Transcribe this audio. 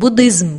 буддизм.